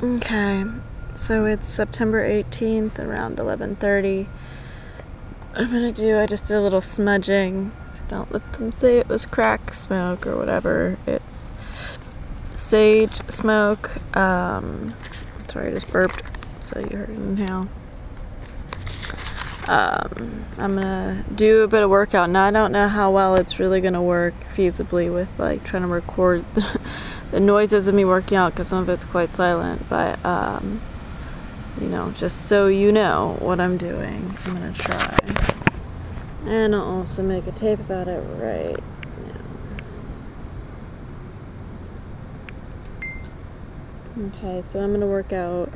Okay, so it's September 18th around 11:30. I'm gonna do. I just did a little smudging, so don't let them say it was crack smoke or whatever. It's sage smoke. Um, sorry, I just burped, so you heard it inhale. Um, I'm gonna do a bit of workout. Now I don't know how well it's really gonna work feasibly with like trying to record the, noises of me working out because some of it's quite silent. But um, you know, just so you know what I'm doing, I'm gonna try. And I'll also make a tape about it right now. Okay, so I'm gonna work out.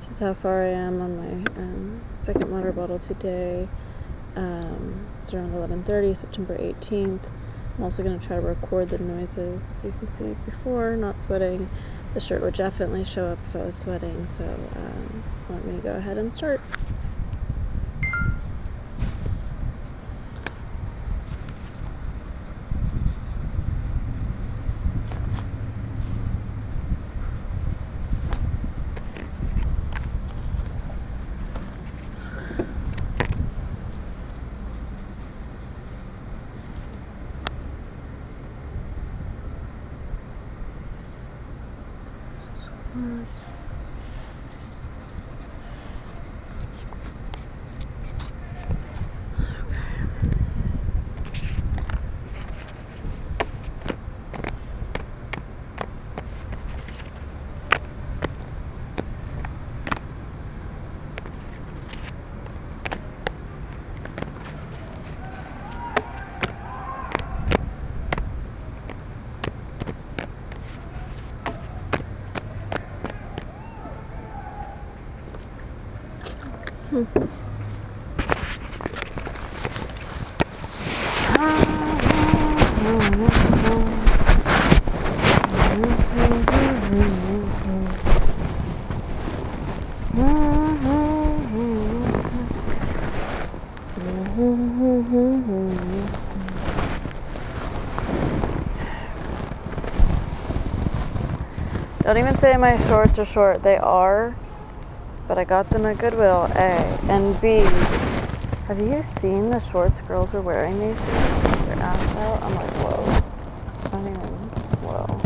This is how far I am on my um, second water bottle today. Um, it's around 11:30, September 18th. I'm also going to try to record the noises. You can see before, not sweating. The shirt would definitely show up if I was sweating, so um, let me go ahead and start. Don't even say my shorts are short. They are, but I got them at Goodwill, A. And B, have you seen the shorts girls are wearing these days? Their ass out? I'm like, whoa. I don't even, whoa.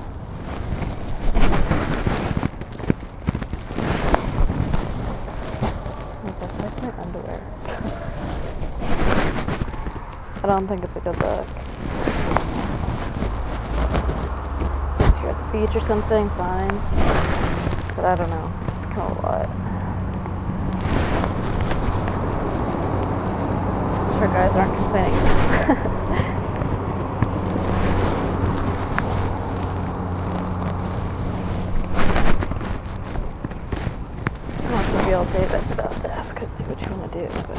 That's my underwear. I don't think it's a good look. If you're at the beach or something, fine. But I don't know. It's kind of a lot. sure guys aren't complaining. I'm not gonna be all Davis about this, because do what you want to do, but.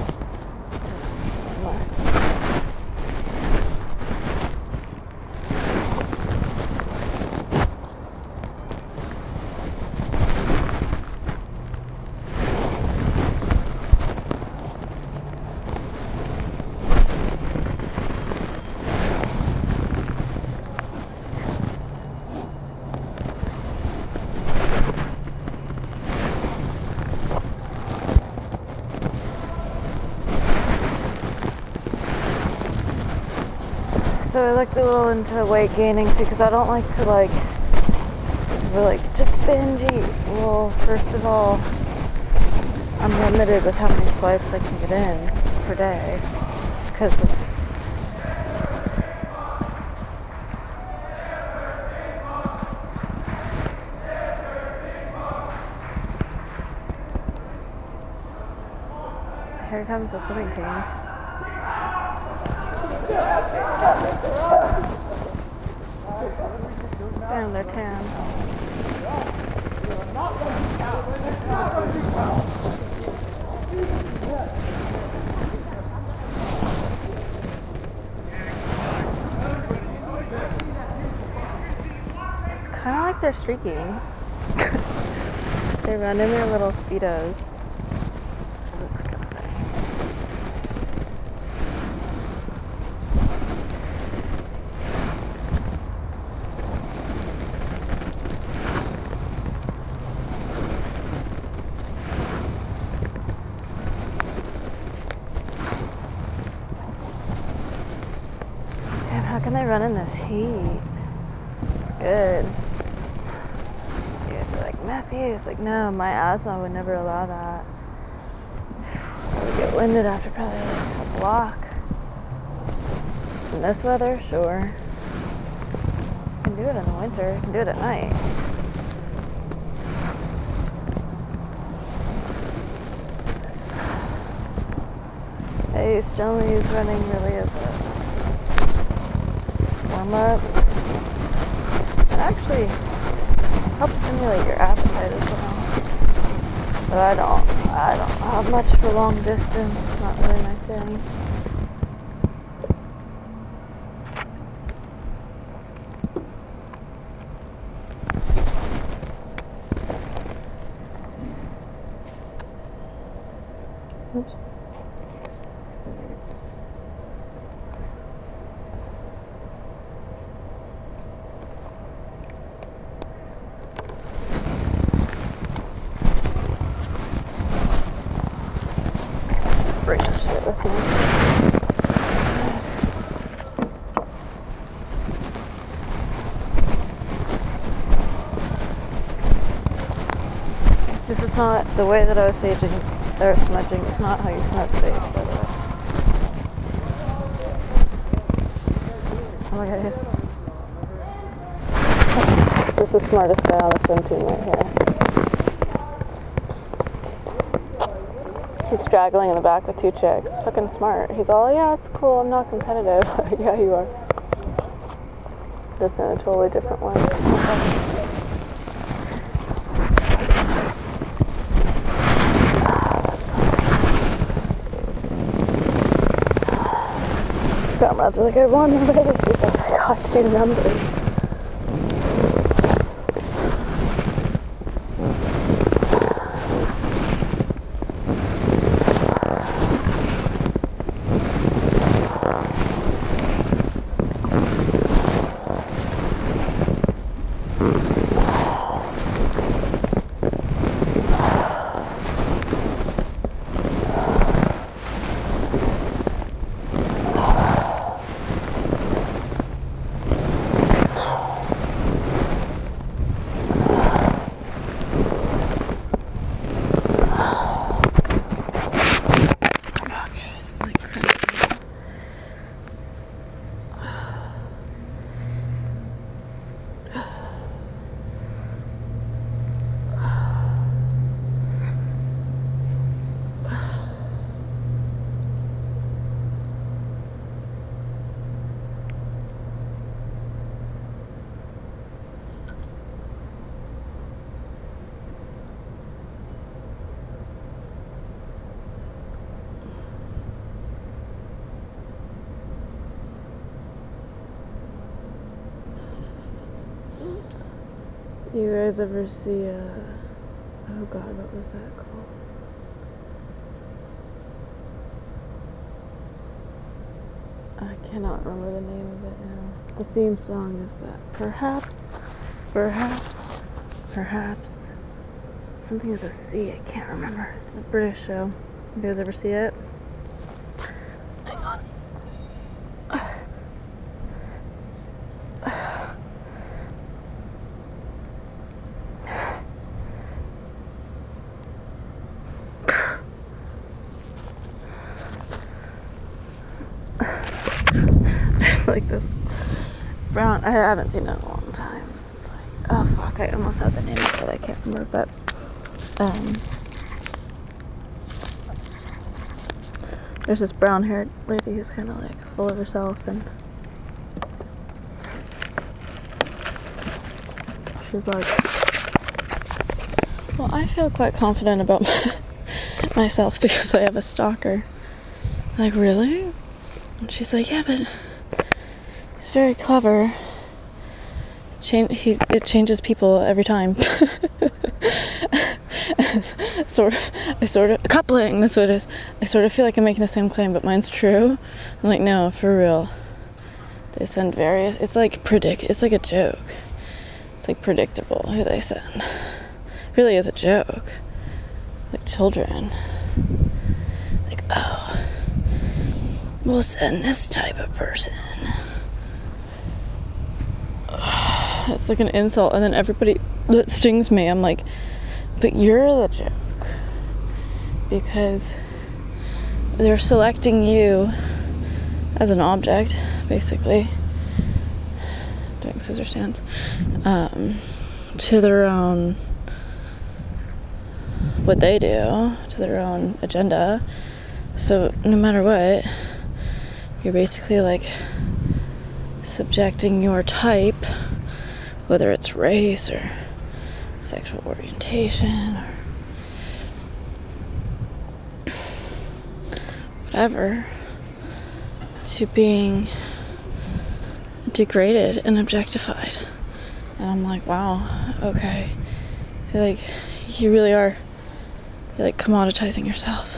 So I looked a little into weight gaining because I don't like to like, we're like just binge eat. Well, first of all, I'm limited with how many swipes I can get in per day, because Here comes the swimming team. And they're tan. It's kind of like they're streaking. they run in their little speedos. It looks kind of funny. can they run in this heat? It's good. Dude, like, Matthew, it's like, asthma would never allow that. I would get winded after probably like a block. In this weather, sure. You can do it in the winter, you can do it at night. Hey, Stanley is running really as a warm up. It actually helps stimulate your appetite as well. But I don't I don't have much for long distance. It's not really my thing. Oops. Bring that shit with me. This is not the way that I was saging or smudging. It's not how you smudge sage, by the way. Oh my god, this is the smartest guy on the swim team right here. He's straggling in the back with two chicks. Fucking smart. He's all, yeah, it's cool. I'm not competitive. yeah, you are. Just in a totally different way. Comrades are like, I won the race. He's like, I got two numbers. You guys ever see uh oh god, what was that called? I cannot remember the name of it now. The theme song is that perhaps, perhaps, perhaps something with a C, I can't remember. It's a British show. You guys ever see it? Hang on. There's like this brown. I haven't seen it in a long time. It's like, oh fuck, I almost had the name of it. I can't remember, but um, there's this brown-haired lady who's kind of like full of herself, and she's like, "Well, I feel quite confident about myself because I have a stalker." Like, really? And she's like, yeah, but he's very clever. Change he it changes people every time. sort of, I sort of coupling. That's what it is. I sort of feel like I'm making the same claim, but mine's true. I'm like, no, for real. They send various. It's like predict. It's like a joke. It's like predictable who they send. It really is a joke. It's like children. Like, oh, we'll send this type of person. it's like an insult. And then everybody that stings me, I'm like, but you're the joke. Because they're selecting you as an object, basically. Doing scissor stands. Um, to their own, what they do, to their own agenda. So no matter what, you're basically like subjecting your type, whether it's race or sexual orientation or whatever, to being degraded and objectified. And I'm like, wow, okay. So, like, you really are, you're like commoditizing yourself.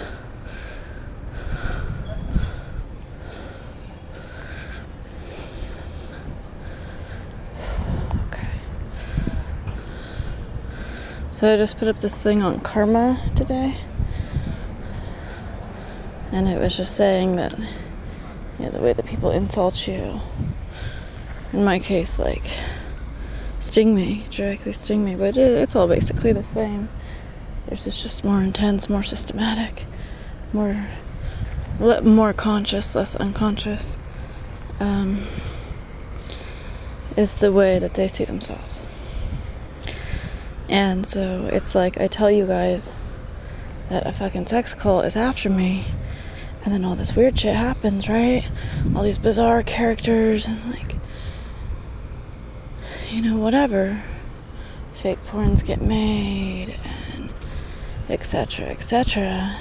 Okay. So I just put up this thing on karma today. And it was just saying that, you know, the way that people insult you, in my case, like, sting me, directly sting me, but it, it's all basically the same. Yours is just more intense, more systematic, more, more conscious, less unconscious. Um, is the way that they see themselves. And so it's like I tell you guys that a fucking sex cult is after me and then all this weird shit happens, right? All these bizarre characters and like, you know, whatever. Fake porns get made and etc. etc.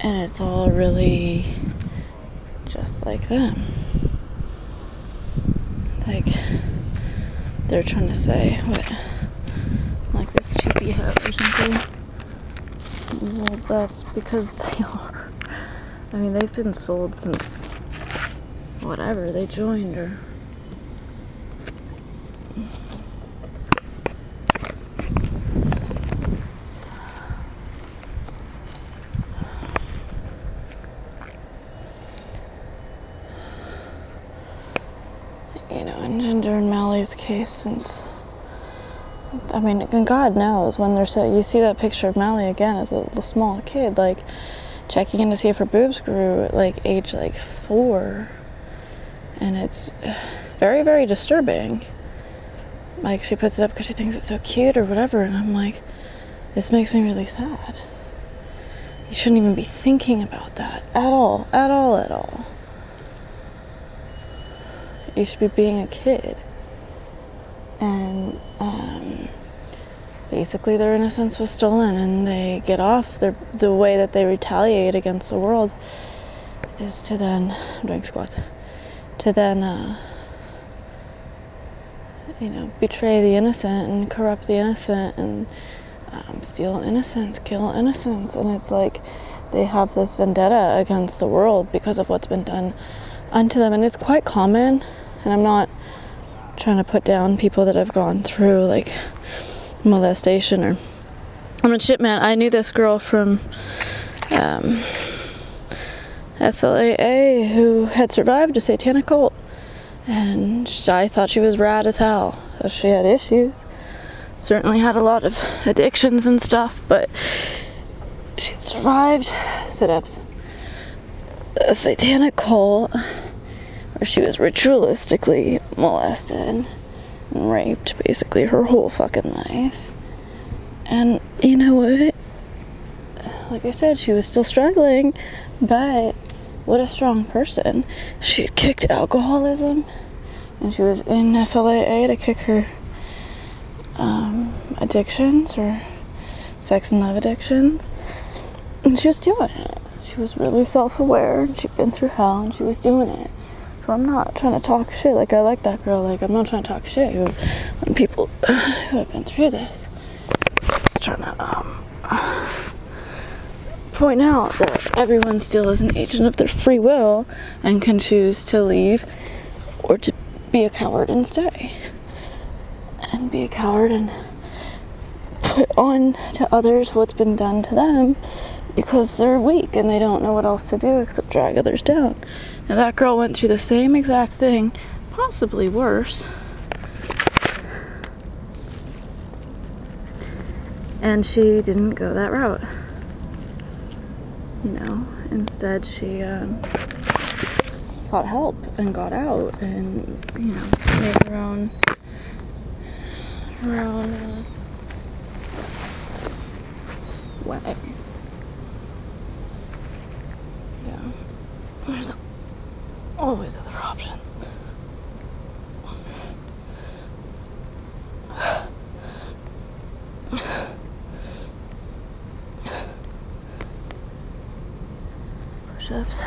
And it's all really just like them. Like, they're trying to say, what, like this cheapy hat or something. Well, that's because they are. I mean, they've been sold since whatever they joined or. You know, in Jinder and Mally's case, since I mean, God knows when there's so you see that picture of Mally again as a, a small kid, like checking in to see if her boobs grew at like age like four, and it's very very disturbing. Like she puts it up because she thinks it's so cute or whatever, and I'm like, this makes me really sad. You shouldn't even be thinking about that at all, at all, at all. You should be being a kid and um, basically their innocence was stolen and they get off. Their, the way that they retaliate against the world is to then I'm doing squats to then uh, you know betray the innocent and corrupt the innocent and um, steal innocence kill innocence. And it's like they have this vendetta against the world because of what's been done unto them. And it's quite common and i'm not trying to put down people that have gone through like molestation or I'm a shit man. I knew this girl from um, SLAA who had survived a satanic cult, and I thought she was rad as hell. She had issues, certainly had a lot of addictions and stuff, but she survived sit ups. A satanic cult where she was ritualistically molested and raped basically her whole fucking life. And you know what? Like I said, she was still struggling, but what a strong person. She had kicked alcoholism and she was in SLAA to kick her um, addictions or sex and love addictions. And she was doing it. She was really self aware and she'd been through hell and she was doing it. So I'm not trying to talk shit. Like I like that girl. Like I'm not trying to talk shit when people who have been through this. Just trying to um, point out that everyone still is an agent of their free will and can choose to leave or to be a coward and stay. And be a coward and put on to others what's been done to them because they're weak and they don't know what else to do except drag others down. Now, that girl went through the same exact thing, possibly worse. And she didn't go that route. You know, instead, she um, sought help and got out and, you know, made her own, her own uh, way. There's always other options. Push-ups.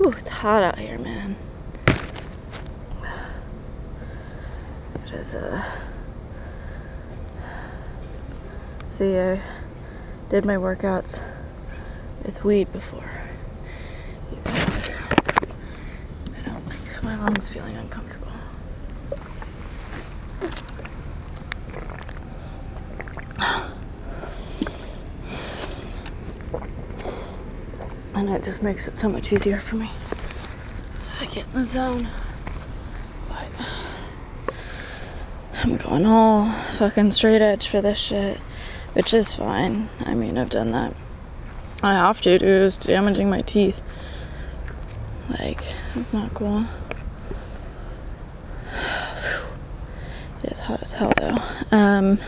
Ooh, it's hot out here, man. It is uh See, I did my workouts with weed before. Guys, I don't like my lungs feeling uncomfortable. And it just makes it so much easier for me to get in the zone. But I'm going all fucking straight edge for this shit, which is fine. I mean, I've done that. I have to, dude. It's damaging my teeth. Like, it's not cool. It is hot as hell, though. Um,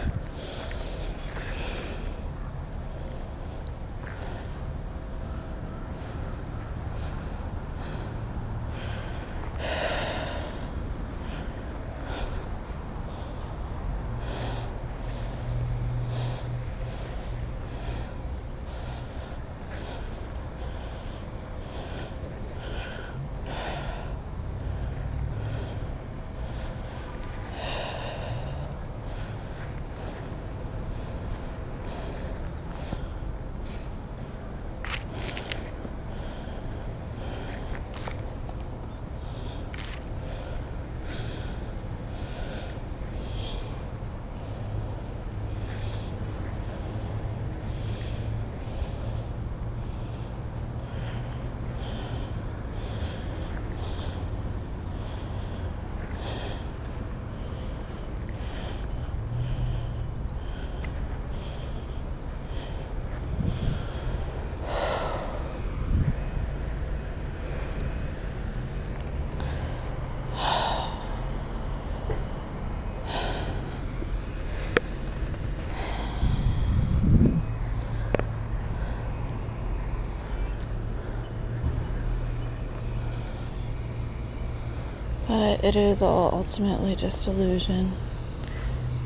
But it is all ultimately just illusion.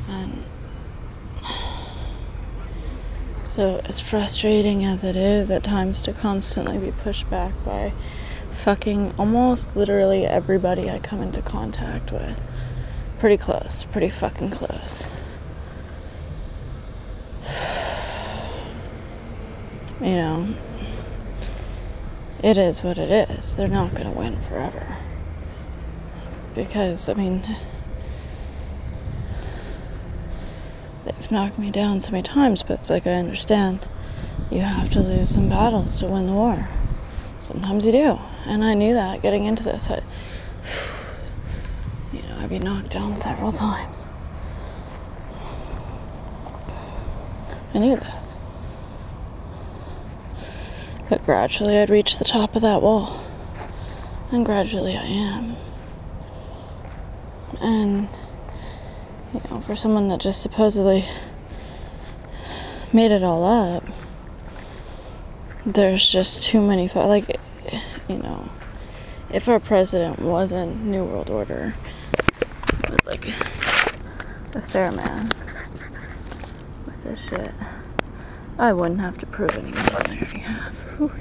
And so, as frustrating as it is at times to constantly be pushed back by fucking almost literally everybody I come into contact with, pretty close, pretty fucking close. You know, it is what it is. They're not going to win forever because I mean they've knocked me down so many times, but it's like I understand you have to lose some battles to win the war. Sometimes you do, and I knew that getting into this. I, you know, I'd be knocked down several times. I knew this. But gradually I'd reach the top of that wall. And gradually I am. And, you know, for someone that just supposedly made it all up, there's just too many, like, you know, if our president wasn't New World Order, it was like a fair man with this shit, I wouldn't have to prove anything. Ooh,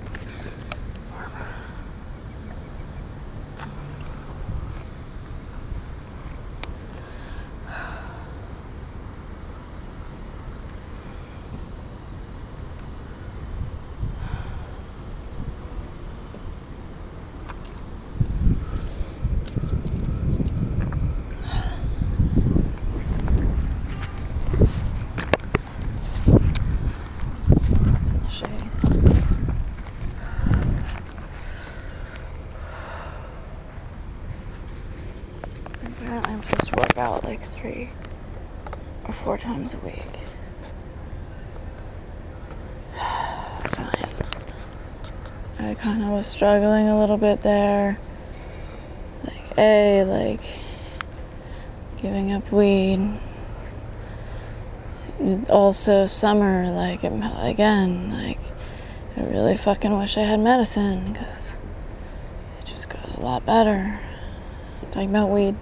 I kind of was struggling a little bit there. Like, A, like giving up weed. Also, summer, like, again, like, I really fucking wish I had medicine because it just goes a lot better. Talking about weed,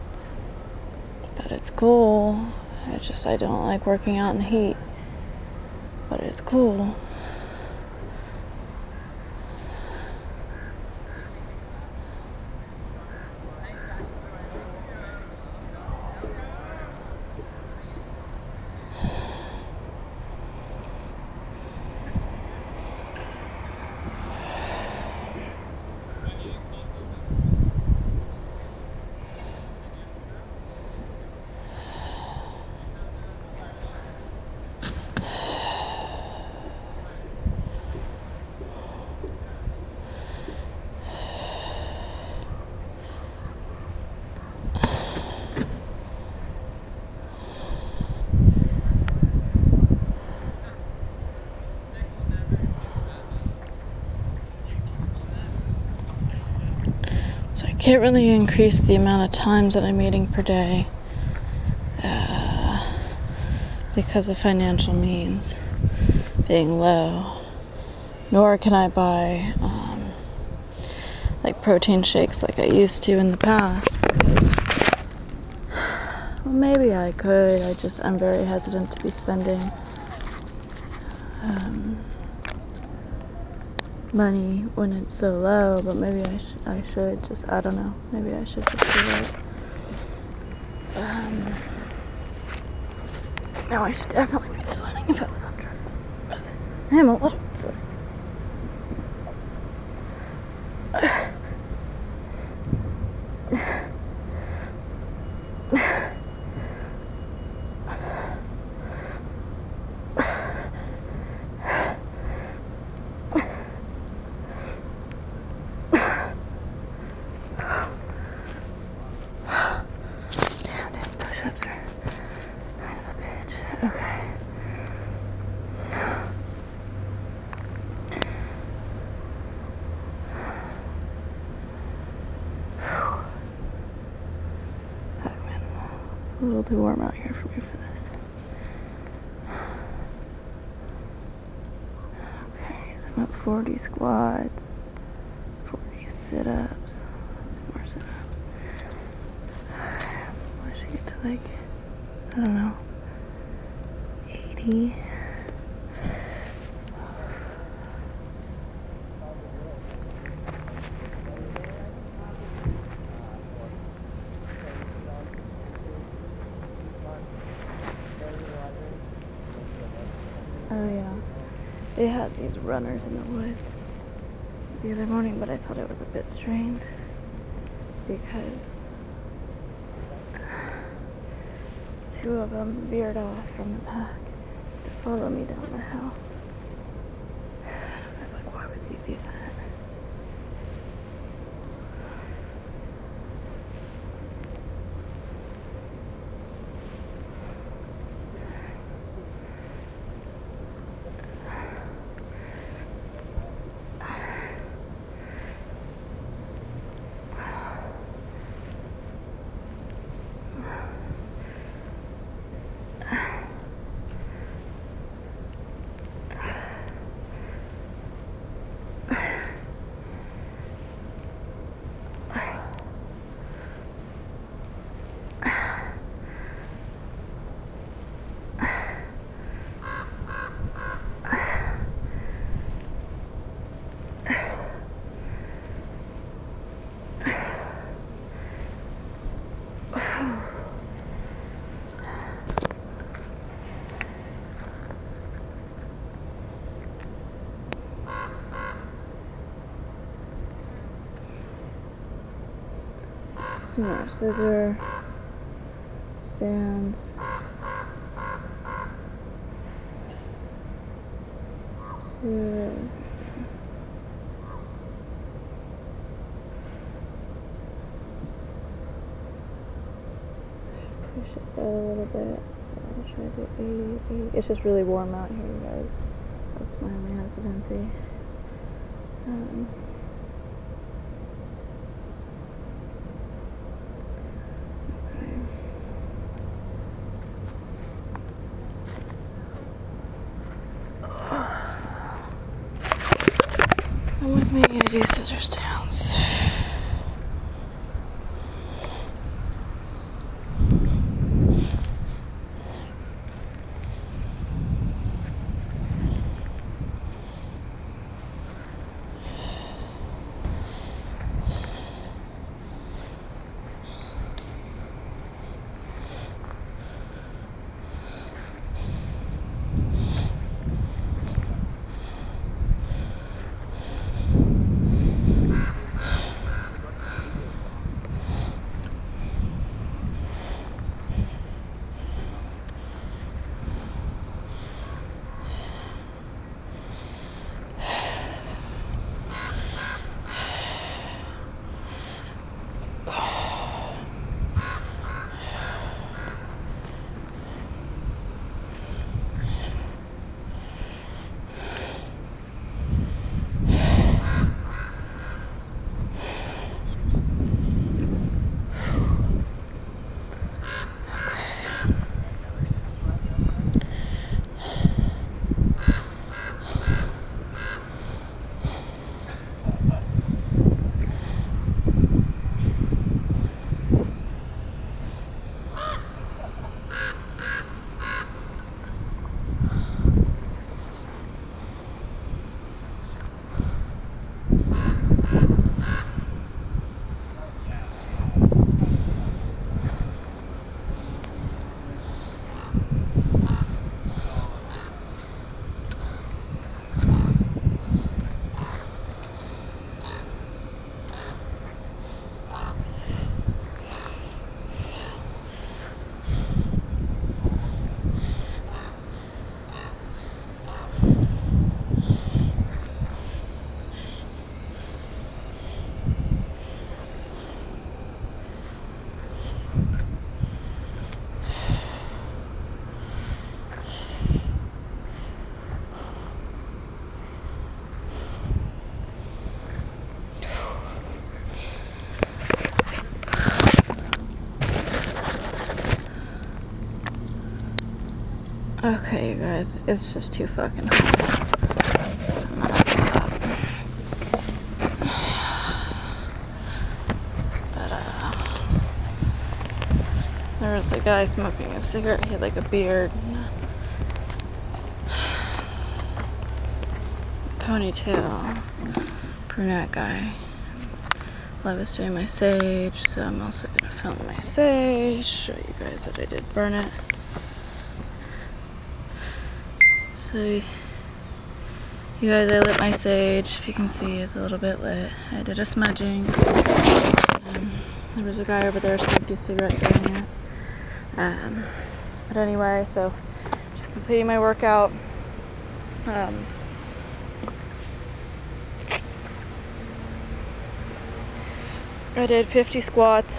but it's cool. I just, I don't like working out in the heat, but it's cool. Can't really increase the amount of times that I'm eating per day uh, because of financial means being low. Nor can I buy um, like protein shakes like I used to in the past because well maybe I could. I just I'm very hesitant to be spending. Money when it's so low, but maybe I, sh- I should just, I don't know, maybe I should just do it. Um, no, I should definitely be sweating if I was on drugs. I am a little bit sweaty. Damn, damn, push-ups are kind of a bitch. Okay. Fuck, man. It's a little too warm out here for me for this. Okay, so I'm at 40 squats, 40 sit-ups, more sit-ups. I should get to like, I don't know, 80. Oh yeah, they had runners in the woods the other morning, but I thought it was a bit strange because two of them veered off from the pack to follow me down the hill. I was like, why would you do that? More scissor stands. Good. shift that a little bit. So I'll try to do 80, 80. It's just really warm out here, you guys. That's my only hesitancy. Um, Okay, you guys, it's just too fucking. But, uh, there was a guy smoking a cigarette. He had like a beard, ponytail, brunette guy. Love is doing my sage, so I'm also gonna film my sage. Show you guys that I did burn it. So, you guys, I lit my sage. If you can see, it's a little bit lit. I did a smudging. Um, there was a guy over there smoking a cigarette during it. Um, but anyway, so just completing my workout. Um, I did 50 squats,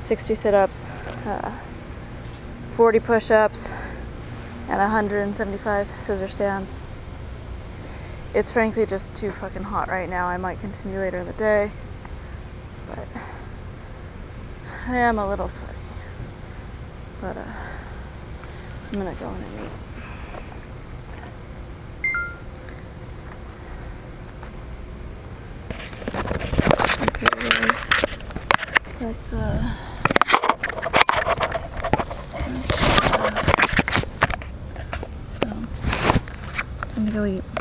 60 sit-ups, uh, 40 push-ups, and 175 scissor stands. It's frankly just too fucking hot right now. I might continue later in the day, but I am a little sweaty. But uh, I'm gonna go in and eat. Let's uh. let's, uh, so, I'm gonna go eat.